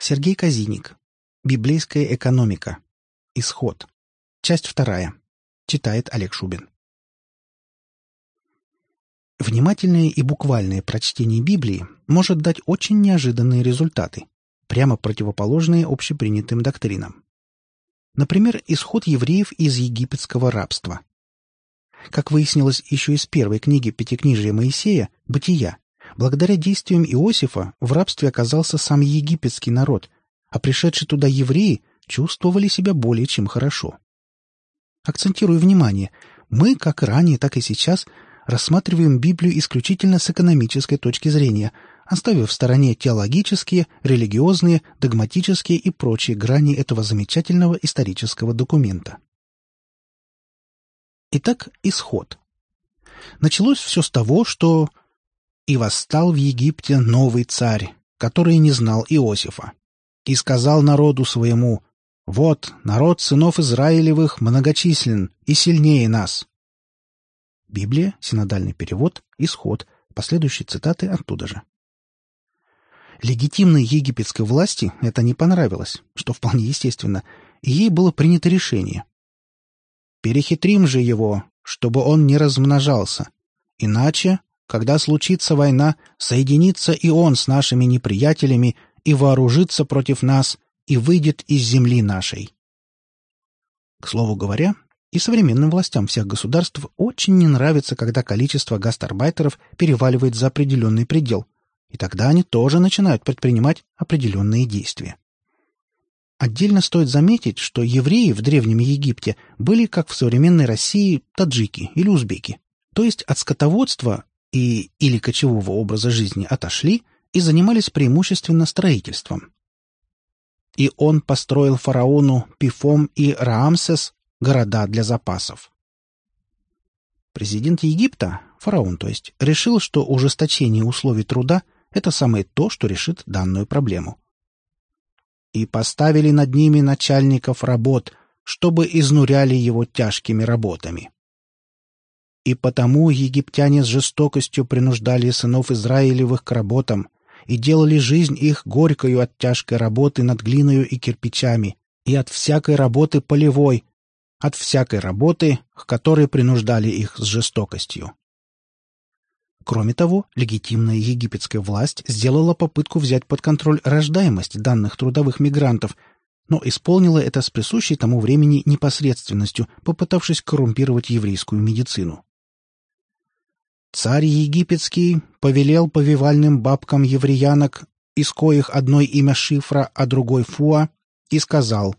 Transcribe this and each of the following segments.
Сергей Казиник. Библейская экономика. Исход. Часть вторая. Читает Олег Шубин. Внимательное и буквальное прочтение Библии может дать очень неожиданные результаты, прямо противоположные общепринятым доктринам. Например, исход евреев из египетского рабства. Как выяснилось еще из первой книги Пятикнижия Моисея «Бытия», благодаря действиям Иосифа в рабстве оказался сам египетский народ, а пришедшие туда евреи чувствовали себя более чем хорошо. Акцентирую внимание, мы, как ранее, так и сейчас, рассматриваем Библию исключительно с экономической точки зрения, оставив в стороне теологические, религиозные, догматические и прочие грани этого замечательного исторического документа. Итак, исход. Началось все с того, что «И восстал в Египте новый царь, который не знал Иосифа, и сказал народу своему, «Вот, народ сынов Израилевых многочислен и сильнее нас, Библия, синодальный перевод, исход, последующие цитаты оттуда же. Легитимной египетской власти это не понравилось, что вполне естественно, и ей было принято решение. «Перехитрим же его, чтобы он не размножался, иначе, когда случится война, соединится и он с нашими неприятелями и вооружится против нас и выйдет из земли нашей». К слову говоря, и современным властям всех государств очень не нравится, когда количество гастарбайтеров переваливает за определенный предел, и тогда они тоже начинают предпринимать определенные действия. Отдельно стоит заметить, что евреи в Древнем Египте были, как в современной России, таджики или узбеки, то есть от скотоводства и или кочевого образа жизни отошли и занимались преимущественно строительством. И он построил фараону Пифом и Раамсес города для запасов. Президент Египта, фараон то есть, решил, что ужесточение условий труда – это самое то, что решит данную проблему. И поставили над ними начальников работ, чтобы изнуряли его тяжкими работами. И потому египтяне с жестокостью принуждали сынов Израилевых к работам и делали жизнь их горькою от тяжкой работы над глиною и кирпичами, и от всякой работы полевой, от всякой работы, к которой принуждали их с жестокостью. Кроме того, легитимная египетская власть сделала попытку взять под контроль рождаемость данных трудовых мигрантов, но исполнила это с присущей тому времени непосредственностью, попытавшись коррумпировать еврейскую медицину. Царь египетский повелел повивальным бабкам евреянок, из коих одной имя Шифра, а другой Фуа, и сказал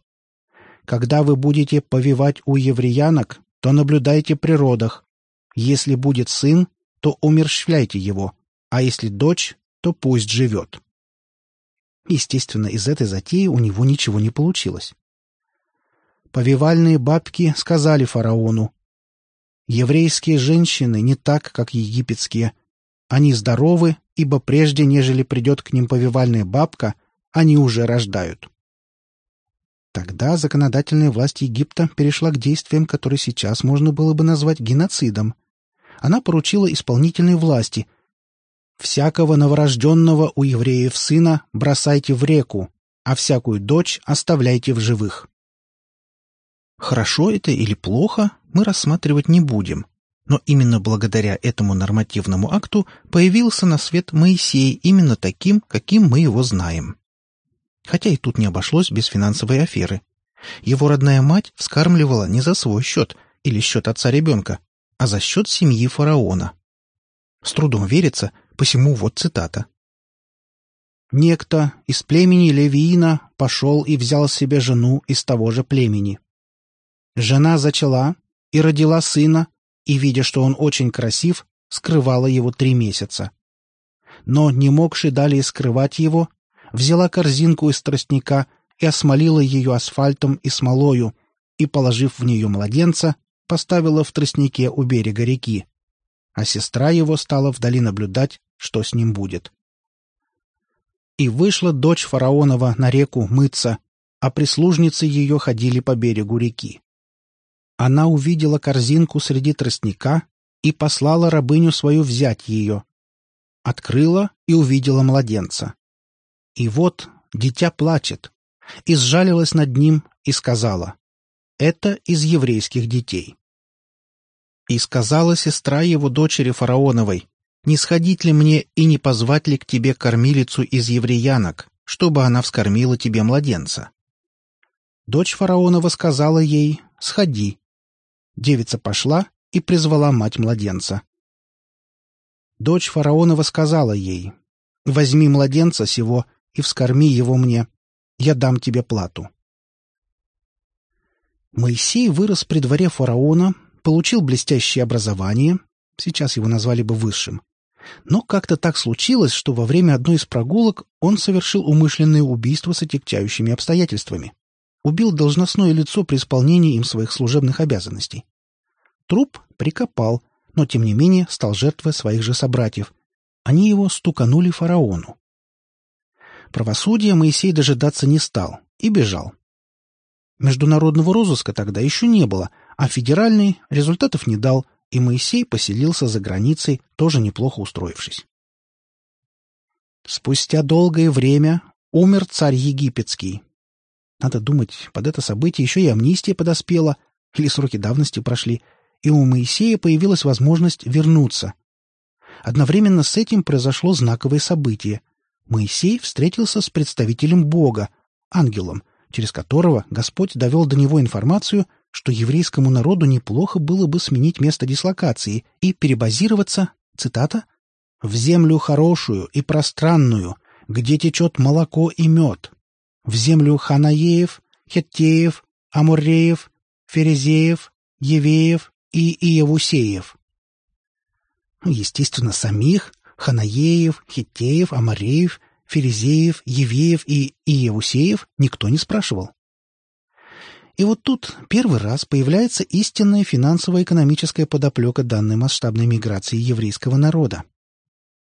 когда вы будете повивать у евреянок, то наблюдайте при родах. Если будет сын, то умерщвляйте его, а если дочь, то пусть живет. Естественно, из этой затеи у него ничего не получилось. Повивальные бабки сказали фараону, «Еврейские женщины не так, как египетские. Они здоровы, ибо прежде, нежели придет к ним повивальная бабка, они уже рождают». Тогда законодательная власть Египта перешла к действиям, которые сейчас можно было бы назвать геноцидом. Она поручила исполнительной власти «Всякого новорожденного у евреев сына бросайте в реку, а всякую дочь оставляйте в живых». Хорошо это или плохо, мы рассматривать не будем. Но именно благодаря этому нормативному акту появился на свет Моисей именно таким, каким мы его знаем. Хотя и тут не обошлось без финансовой аферы. Его родная мать вскармливала не за свой счет или счет отца ребенка, а за счет семьи фараона. С трудом верится, посему вот цитата. «Некто из племени Левиина пошел и взял себе жену из того же племени. Жена зачала и родила сына, и, видя, что он очень красив, скрывала его три месяца. Но, не могши далее скрывать его, взяла корзинку из тростника и осмолила ее асфальтом и смолою, и, положив в нее младенца, поставила в тростнике у берега реки. А сестра его стала вдали наблюдать, что с ним будет. И вышла дочь фараонова на реку мыться, а прислужницы ее ходили по берегу реки. Она увидела корзинку среди тростника и послала рабыню свою взять ее. Открыла и увидела младенца. И вот дитя плачет, и сжалилась над ним и сказала, «Это из еврейских детей». И сказала сестра его дочери фараоновой, «Не сходить ли мне и не позвать ли к тебе кормилицу из евреянок, чтобы она вскормила тебе младенца?» Дочь фараонова сказала ей, «Сходи». Девица пошла и призвала мать младенца. Дочь фараонова сказала ей, «Возьми младенца сего и вскорми его мне, я дам тебе плату». Моисей вырос при дворе фараона, получил блестящее образование, сейчас его назвали бы высшим. Но как-то так случилось, что во время одной из прогулок он совершил умышленное убийство с отягчающими обстоятельствами. Убил должностное лицо при исполнении им своих служебных обязанностей. Труп прикопал, но тем не менее стал жертвой своих же собратьев. Они его стуканули фараону. Правосудия Моисей дожидаться не стал и бежал. Международного розыска тогда еще не было, а федеральный результатов не дал, и Моисей поселился за границей, тоже неплохо устроившись. Спустя долгое время умер царь египетский. Надо думать, под это событие еще и амнистия подоспела, или сроки давности прошли, и у Моисея появилась возможность вернуться. Одновременно с этим произошло знаковое событие. Моисей встретился с представителем Бога, ангелом, через которого Господь довел до него информацию, что еврейскому народу неплохо было бы сменить место дислокации и перебазироваться, цитата, «в землю хорошую и пространную, где течет молоко и мед, в землю Ханаеев, Хеттеев, Амуреев, Ферезеев, Евеев и Иевусеев». Естественно, самих Ханаеев, Хиттеев, Амареев, Ферезеев, Евеев и Иевусеев никто не спрашивал. И вот тут первый раз появляется истинная финансово-экономическая подоплека данной масштабной миграции еврейского народа.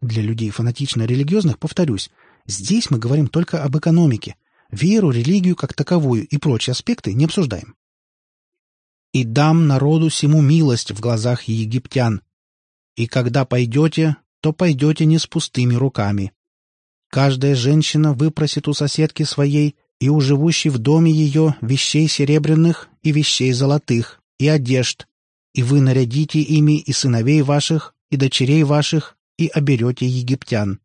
Для людей фанатично-религиозных, повторюсь, здесь мы говорим только об экономике. Веру, религию как таковую и прочие аспекты не обсуждаем. «И дам народу сему милость в глазах египтян. И когда пойдете, то пойдете не с пустыми руками. Каждая женщина выпросит у соседки своей и у живущей в доме ее вещей серебряных и вещей золотых, и одежд, и вы нарядите ими и сыновей ваших, и дочерей ваших, и оберете египтян.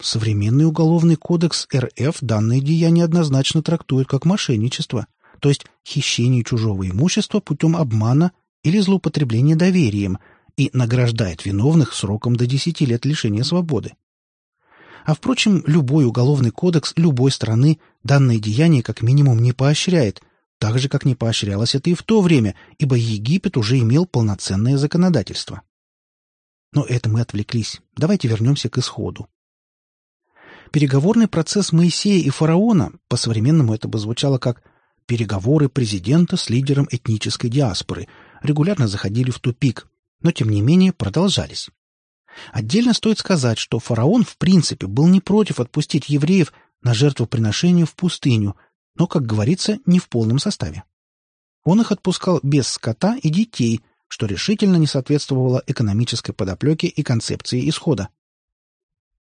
Современный уголовный кодекс РФ данное деяние однозначно трактует как мошенничество, то есть хищение чужого имущества путем обмана или злоупотребления доверием, и награждает виновных сроком до 10 лет лишения свободы. А, впрочем, любой уголовный кодекс любой страны данное деяние как минимум не поощряет, так же, как не поощрялось это и в то время, ибо Египет уже имел полноценное законодательство. Но это мы отвлеклись. Давайте вернемся к исходу. Переговорный процесс Моисея и фараона, по-современному это бы звучало как «переговоры президента с лидером этнической диаспоры», регулярно заходили в тупик, но тем не менее продолжались. Отдельно стоит сказать, что фараон в принципе был не против отпустить евреев на жертвоприношение в пустыню, но, как говорится, не в полном составе. Он их отпускал без скота и детей, что решительно не соответствовало экономической подоплеке и концепции исхода.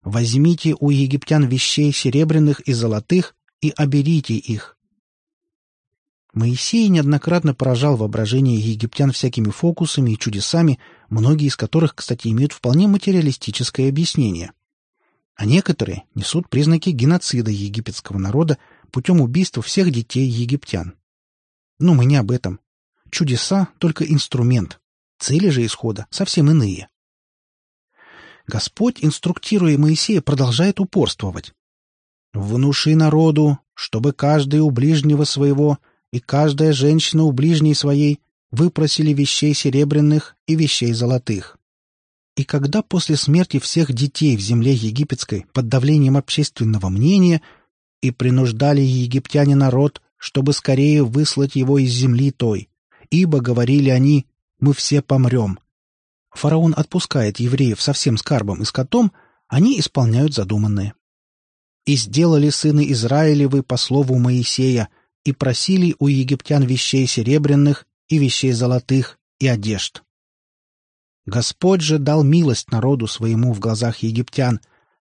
«Возьмите у египтян вещей серебряных и золотых и оберите их, Моисей неоднократно поражал воображение египтян всякими фокусами и чудесами, многие из которых, кстати, имеют вполне материалистическое объяснение. А некоторые несут признаки геноцида египетского народа путем убийства всех детей египтян. Но мы не об этом. Чудеса — только инструмент. Цели же исхода совсем иные. Господь, инструктируя Моисея, продолжает упорствовать. «Внуши народу, чтобы каждый у ближнего своего и каждая женщина у ближней своей выпросили вещей серебряных и вещей золотых. И когда после смерти всех детей в земле египетской под давлением общественного мнения и принуждали египтяне народ, чтобы скорее выслать его из земли той, ибо, говорили они, мы все помрем. Фараон отпускает евреев со всем скарбом и скотом, они исполняют задуманное. «И сделали сыны Израилевы по слову Моисея, и просили у египтян вещей серебряных и вещей золотых и одежд. Господь же дал милость народу своему в глазах египтян,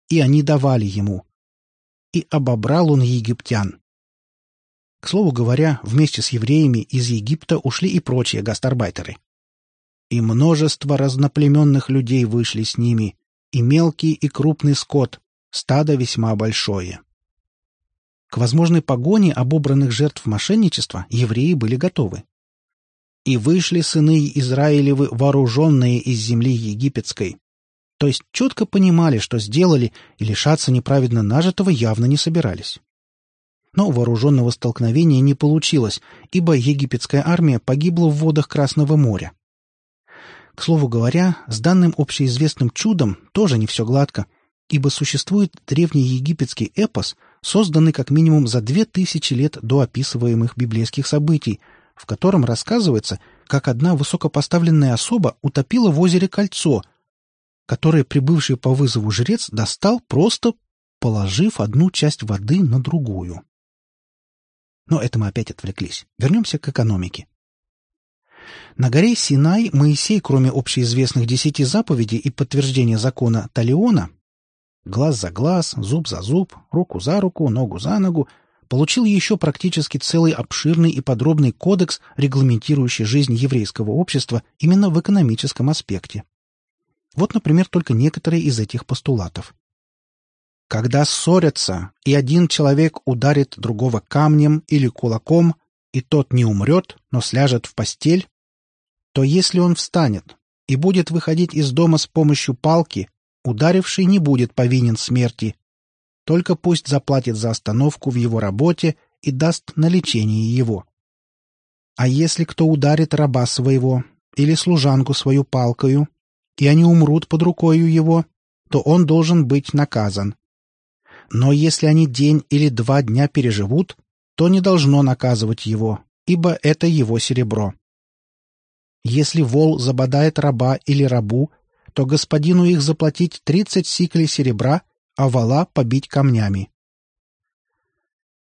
и они давали ему. и обобрал он египтян. К слову говоря, вместе с евреями из Египта ушли и прочие гастарбайтеры. И множество разноплеменных людей вышли с ними, и мелкий, и крупный скот, стадо весьма большое. К возможной погоне обобранных жертв мошенничества евреи были готовы. «И вышли сыны Израилевы, вооруженные из земли египетской». То есть четко понимали, что сделали, и лишаться неправедно нажитого явно не собирались. Но вооруженного столкновения не получилось, ибо египетская армия погибла в водах Красного моря. К слову говоря, с данным общеизвестным чудом тоже не все гладко, ибо существует древний египетский эпос, созданный как минимум за две тысячи лет до описываемых библейских событий, в котором рассказывается, как одна высокопоставленная особа утопила в озере кольцо, которое прибывший по вызову жрец достал, просто положив одну часть воды на другую. Но это мы опять отвлеклись. Вернемся к экономике. На горе Синай Моисей, кроме общеизвестных десяти заповедей и подтверждения закона Талиона, глаз за глаз, зуб за зуб, руку за руку, ногу за ногу, получил еще практически целый обширный и подробный кодекс, регламентирующий жизнь еврейского общества именно в экономическом аспекте. Вот, например, только некоторые из этих постулатов. Когда ссорятся, и один человек ударит другого камнем или кулаком, и тот не умрет, но сляжет в постель, то если он встанет и будет выходить из дома с помощью палки, ударивший не будет повинен смерти, только пусть заплатит за остановку в его работе и даст на лечение его. А если кто ударит раба своего или служанку свою палкою, и они умрут под рукою его, то он должен быть наказан. Но если они день или два дня переживут, то не должно наказывать его, ибо это его серебро. Если вол забодает раба или рабу, то господину их заплатить тридцать сиклей серебра, а вола побить камнями.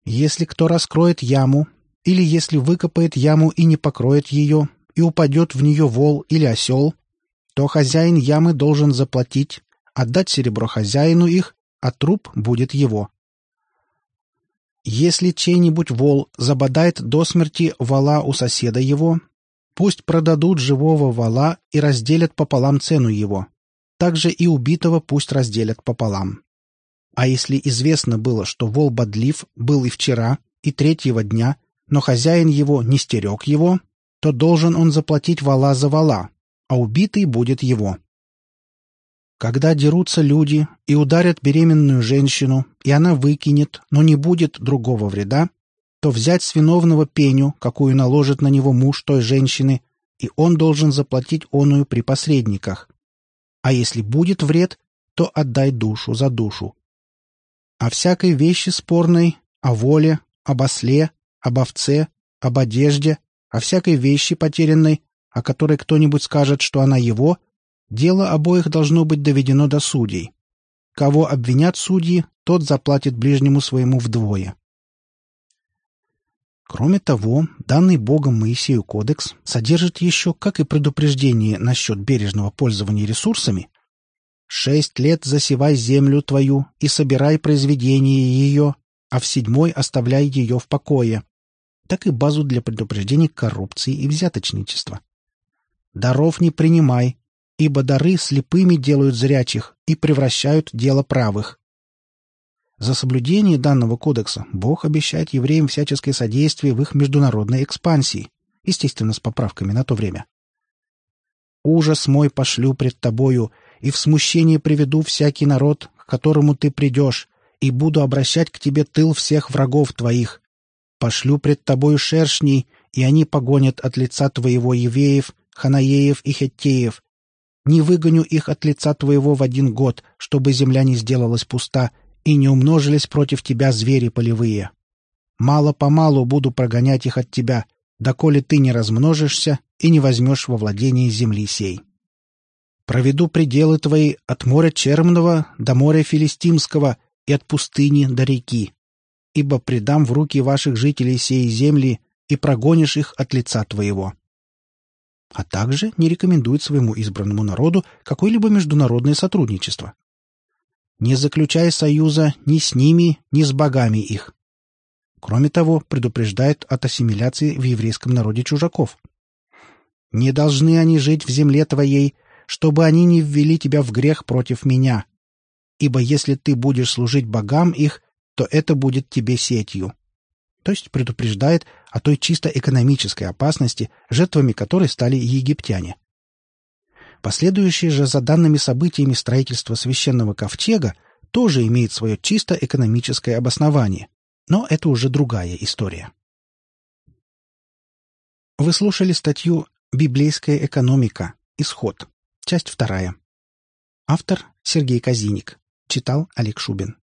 Если кто раскроет яму, или если выкопает яму и не покроет ее, и упадет в нее вол или осел, то хозяин ямы должен заплатить, отдать серебро хозяину их а труп будет его. Если чей-нибудь вол забодает до смерти вала у соседа его, пусть продадут живого вала и разделят пополам цену его. Также и убитого пусть разделят пополам. А если известно было, что вол бодлив был и вчера, и третьего дня, но хозяин его не стерег его, то должен он заплатить вала за вала, а убитый будет его. Когда дерутся люди и ударят беременную женщину, и она выкинет, но не будет другого вреда, то взять с виновного пеню, какую наложит на него муж той женщины, и он должен заплатить оную при посредниках. А если будет вред, то отдай душу за душу. О всякой вещи спорной, о воле, об осле, об овце, об одежде, о всякой вещи потерянной, о которой кто-нибудь скажет, что она его, Дело обоих должно быть доведено до судей. Кого обвинят судьи, тот заплатит ближнему своему вдвое. Кроме того, данный Богом Моисею кодекс содержит еще, как и предупреждение насчет бережного пользования ресурсами, «Шесть лет засевай землю твою и собирай произведение ее, а в седьмой оставляй ее в покое», так и базу для предупреждения коррупции и взяточничества. «Даров не принимай, ибо дары слепыми делают зрячих и превращают дело правых. За соблюдение данного кодекса Бог обещает евреям всяческое содействие в их международной экспансии, естественно, с поправками на то время. «Ужас мой пошлю пред тобою, и в смущение приведу всякий народ, к которому ты придешь, и буду обращать к тебе тыл всех врагов твоих. Пошлю пред тобою шершней, и они погонят от лица твоего евеев, ханаеев и хеттеев, не выгоню их от лица твоего в один год, чтобы земля не сделалась пуста и не умножились против тебя звери полевые. Мало-помалу буду прогонять их от тебя, доколе ты не размножишься и не возьмешь во владение земли сей. Проведу пределы твои от моря Чермного до моря Филистимского и от пустыни до реки, ибо предам в руки ваших жителей сей земли и прогонишь их от лица твоего а также не рекомендует своему избранному народу какое-либо международное сотрудничество. Не заключай союза ни с ними, ни с богами их. Кроме того, предупреждает от ассимиляции в еврейском народе чужаков. Не должны они жить в земле твоей, чтобы они не ввели тебя в грех против меня. Ибо если ты будешь служить богам их, то это будет тебе сетью. То есть предупреждает о той чисто экономической опасности, жертвами которой стали египтяне. Последующее же за данными событиями строительство священного ковчега тоже имеет свое чисто экономическое обоснование, но это уже другая история. Вы слушали статью «Библейская экономика. Исход». Часть вторая. Автор Сергей Казиник. Читал Олег Шубин.